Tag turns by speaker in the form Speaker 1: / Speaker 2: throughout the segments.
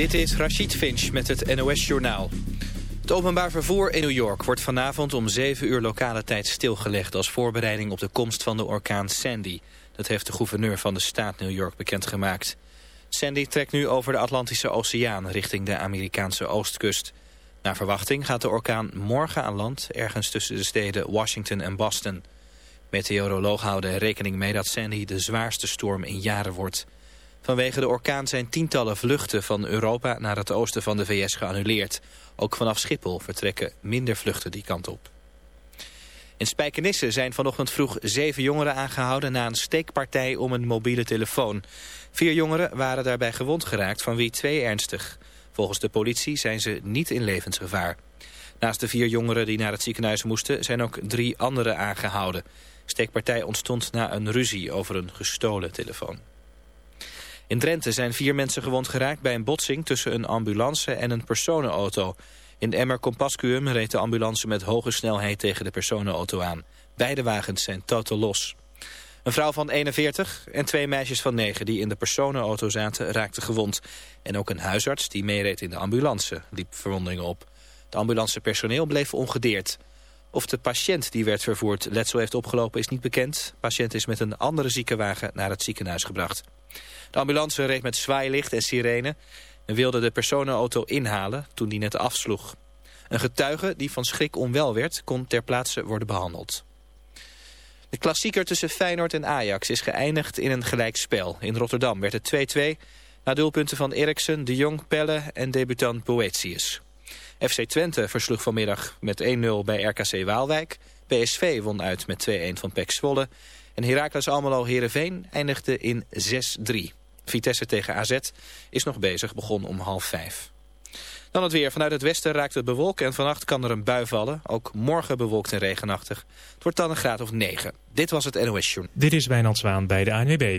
Speaker 1: Dit is Rachid Finch met het NOS-journaal. Het openbaar vervoer in New York wordt vanavond om 7 uur lokale tijd stilgelegd... als voorbereiding op de komst van de orkaan Sandy. Dat heeft de gouverneur van de staat New York bekendgemaakt. Sandy trekt nu over de Atlantische Oceaan richting de Amerikaanse oostkust. Naar verwachting gaat de orkaan morgen aan land... ergens tussen de steden Washington en Boston. Meteorologen houden rekening mee dat Sandy de zwaarste storm in jaren wordt... Vanwege de orkaan zijn tientallen vluchten van Europa naar het oosten van de VS geannuleerd. Ook vanaf Schiphol vertrekken minder vluchten die kant op. In Spijkenisse zijn vanochtend vroeg zeven jongeren aangehouden na een steekpartij om een mobiele telefoon. Vier jongeren waren daarbij gewond geraakt, van wie twee ernstig. Volgens de politie zijn ze niet in levensgevaar. Naast de vier jongeren die naar het ziekenhuis moesten zijn ook drie anderen aangehouden. steekpartij ontstond na een ruzie over een gestolen telefoon. In Drenthe zijn vier mensen gewond geraakt bij een botsing tussen een ambulance en een personenauto. In Emmer Compascuum reed de ambulance met hoge snelheid tegen de personenauto aan. Beide wagens zijn totaal los. Een vrouw van 41 en twee meisjes van 9 die in de personenauto zaten raakten gewond. En ook een huisarts die meereed in de ambulance liep verwondingen op. De ambulancepersoneel bleef ongedeerd. Of de patiënt die werd vervoerd letsel heeft opgelopen is niet bekend. De patiënt is met een andere ziekenwagen naar het ziekenhuis gebracht. De ambulance reed met zwaailicht en sirene en wilde de personenauto inhalen toen die net afsloeg. Een getuige die van schrik onwel werd, kon ter plaatse worden behandeld. De klassieker tussen Feyenoord en Ajax is geëindigd in een gelijkspel. In Rotterdam werd het 2-2 na doelpunten van Eriksen, De Jong, Pelle en debutant Boetius. FC Twente versloeg vanmiddag met 1-0 bij RKC Waalwijk. PSV won uit met 2-1 van PEC Zwolle. En Heracles Almelo Heerenveen eindigde in 6-3. Vitesse tegen AZ is nog bezig, begon om half vijf. Dan het weer. Vanuit het westen raakt het bewolken en vannacht kan er een bui vallen. Ook morgen bewolkt en regenachtig. Het wordt dan een graad of 9. Dit was het NOS Journal.
Speaker 2: Dit is Wijnand Zwaan bij de ANWB.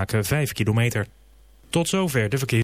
Speaker 2: 5 kilometer. Tot zover de verkeer.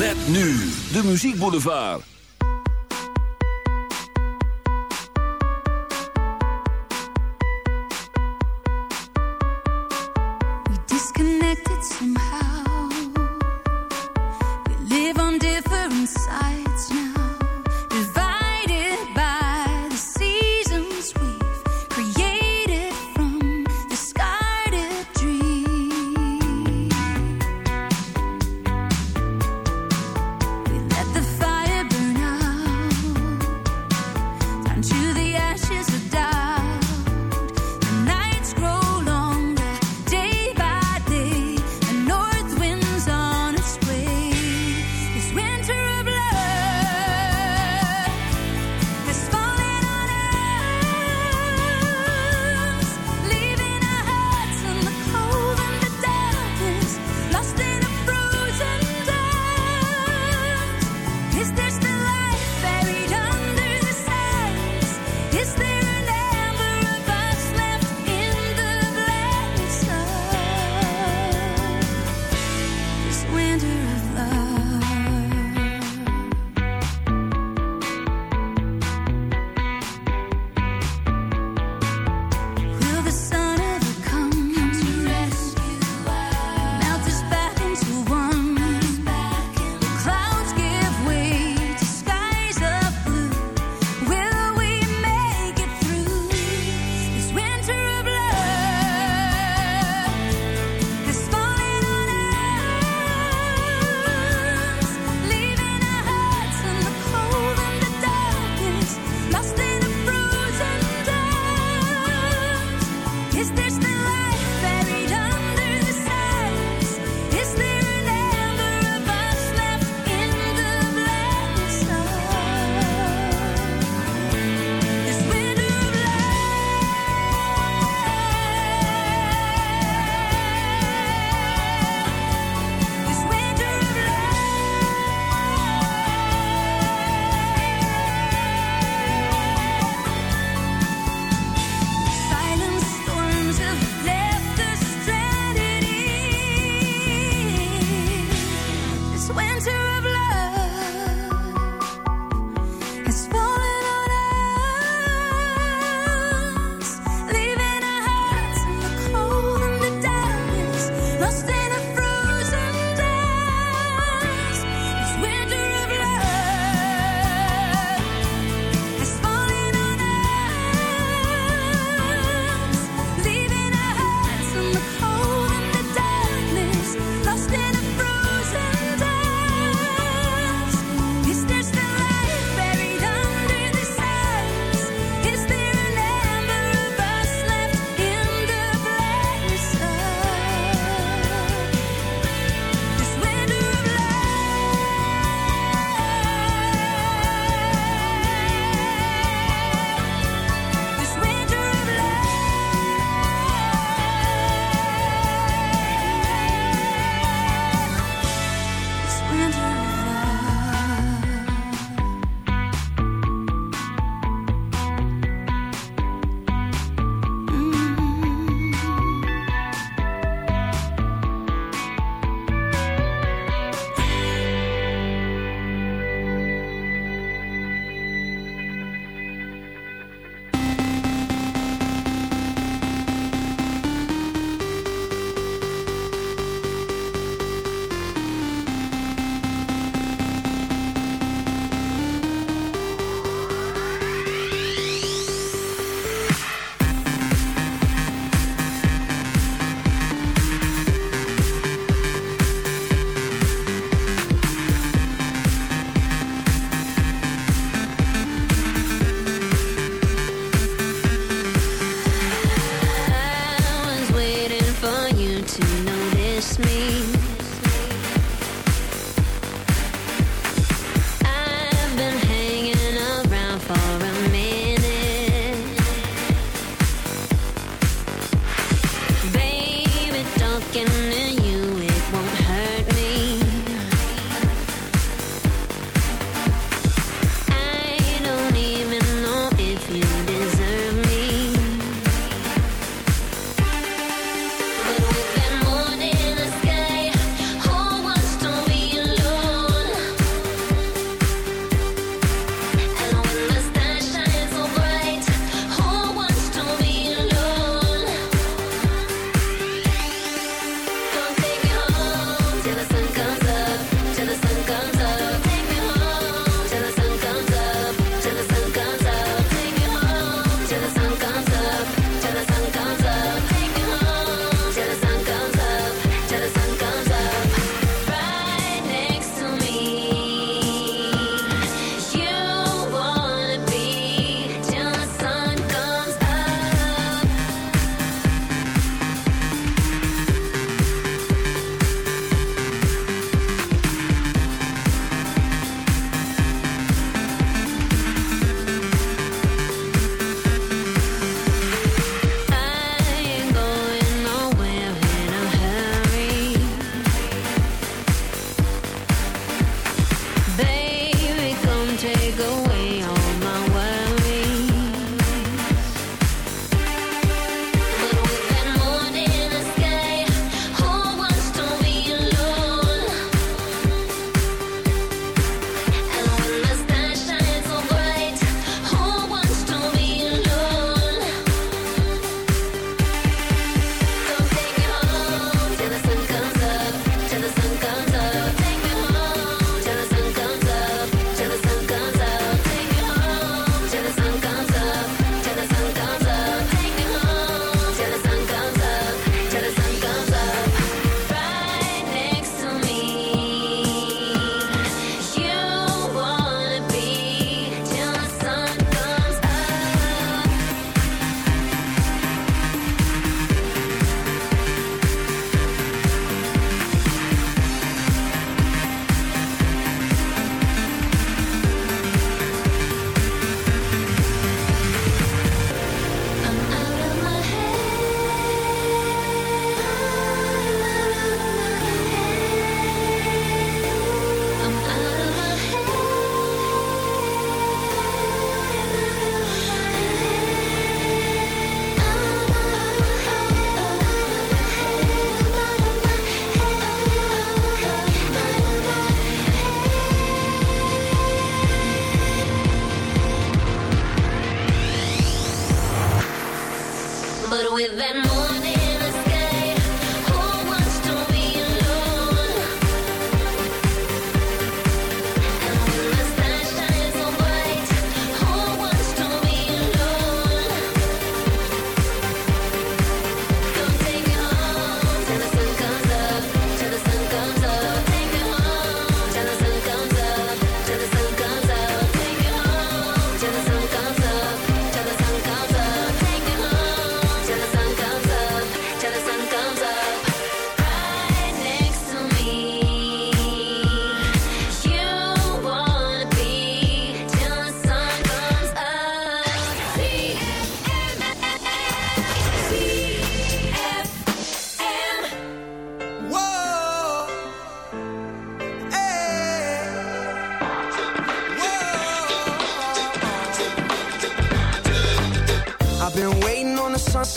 Speaker 3: Met nu de muziekboulevard.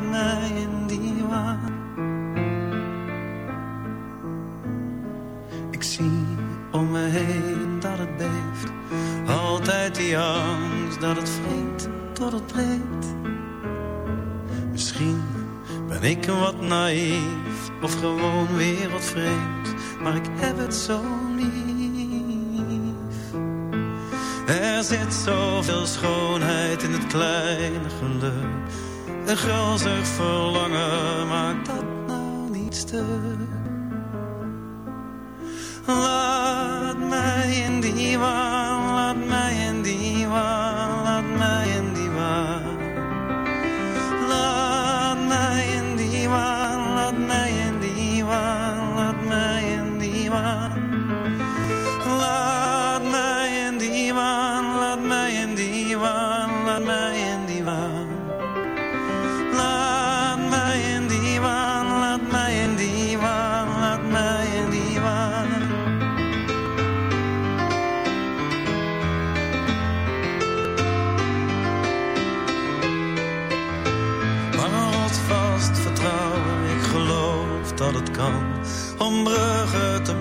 Speaker 4: mij in die waan. Ik zie om me heen dat het beeft, altijd die angst dat het vreet tot het breekt. Misschien ben ik wat naïef of gewoon wereldvreemd, maar ik heb het zo lief. Er zit zoveel schoonheid in het kleine geluk een gulzig verlangen maakt dat nou niet te. Laat mij in die waan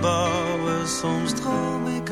Speaker 4: bouwen, soms droom ik.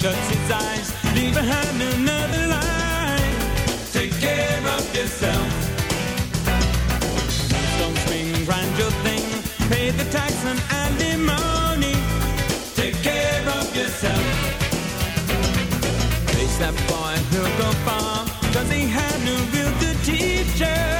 Speaker 5: shuts its eyes, leave behind another life. Take care of yourself. Don't swing, grind your thing, pay the tax and alimony. Take care of yourself. Face that boy, he'll go far, cause he had no real good teacher.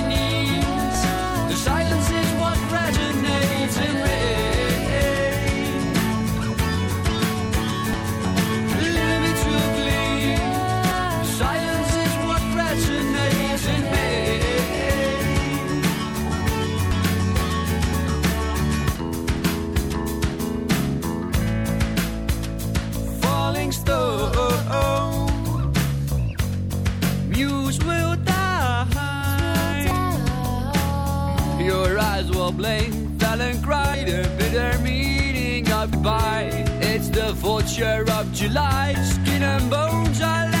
Speaker 6: by. It's the vulture of July. Skin and bones are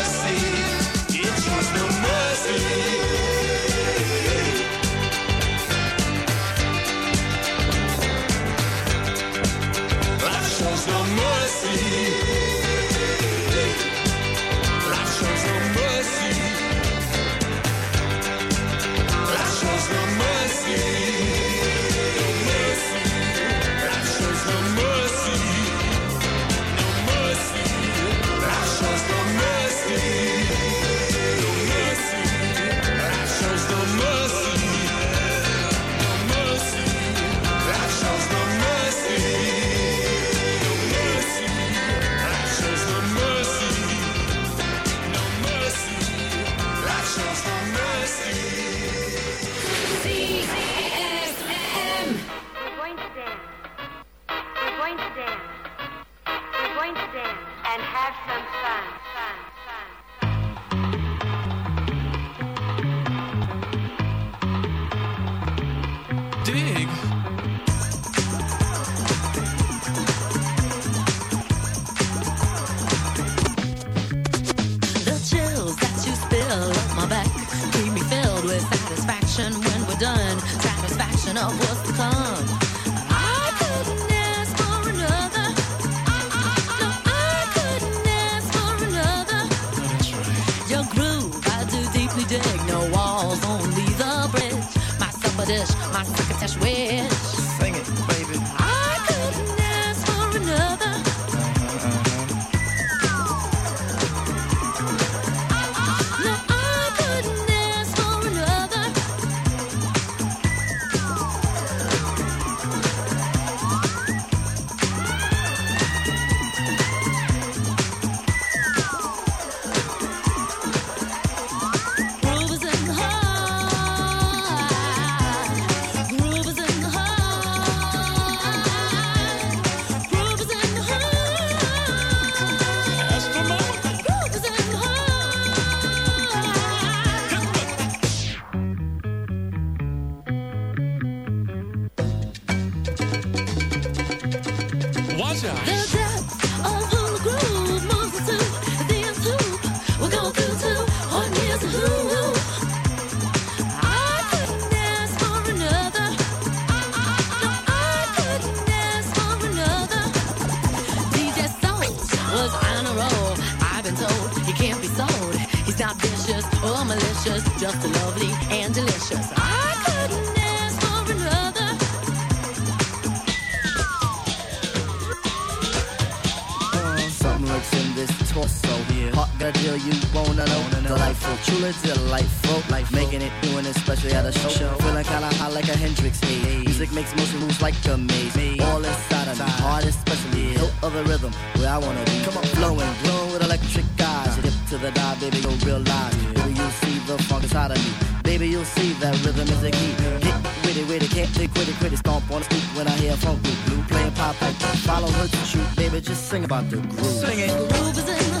Speaker 7: Ik a het that's.
Speaker 8: works in this torso. Yeah. Hot the deal you wanna know. Wanna know. Delightful, truly delightful. Life making it, doing it, especially at a show. show. Feeling kinda high like a Hendrix Hey. Hey. Music makes motion moves like a maze. All inside of me, heart especially. Yeah. Hilt of the rhythm, where I wanna be. Come on, flowing, glowing with electric eyes. Uh-huh. Dip to the dive, baby, you'll realize. Yeah. Baby, you'll see the funk inside of me. Baby, you'll see that rhythm is the key with it, can't lick with it, stomp on the beat when I hear funk with blue playing pop like follow her to shoot, baby, just sing about the groove. Sing it.
Speaker 7: The groove is in the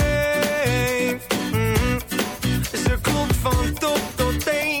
Speaker 9: Klopt van top tot teen.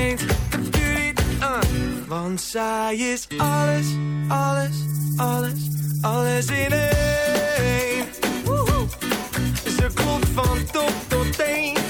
Speaker 9: De beauty, uh. Want zij is alles, alles, alles, alles in één. Ze klopt van top tot teen.